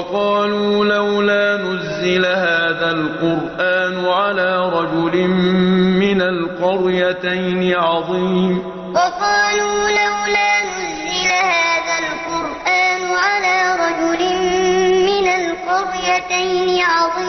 وَقَالُوا لَوْلَا نُزِّلَ هَٰذَا الْقُرْآنُ عَلَىٰ رَجُلٍ مِّنَ الْقَرْيَتَيْنِ عَظِيمٍ. وَقَالُوا لَوْلَا نُزِّلَ هَٰذَا الْقُرْآنُ عَلَىٰ رَجُلٍ مِّنَ الْقَرْيَتَيْنِ عَظِيمٍ.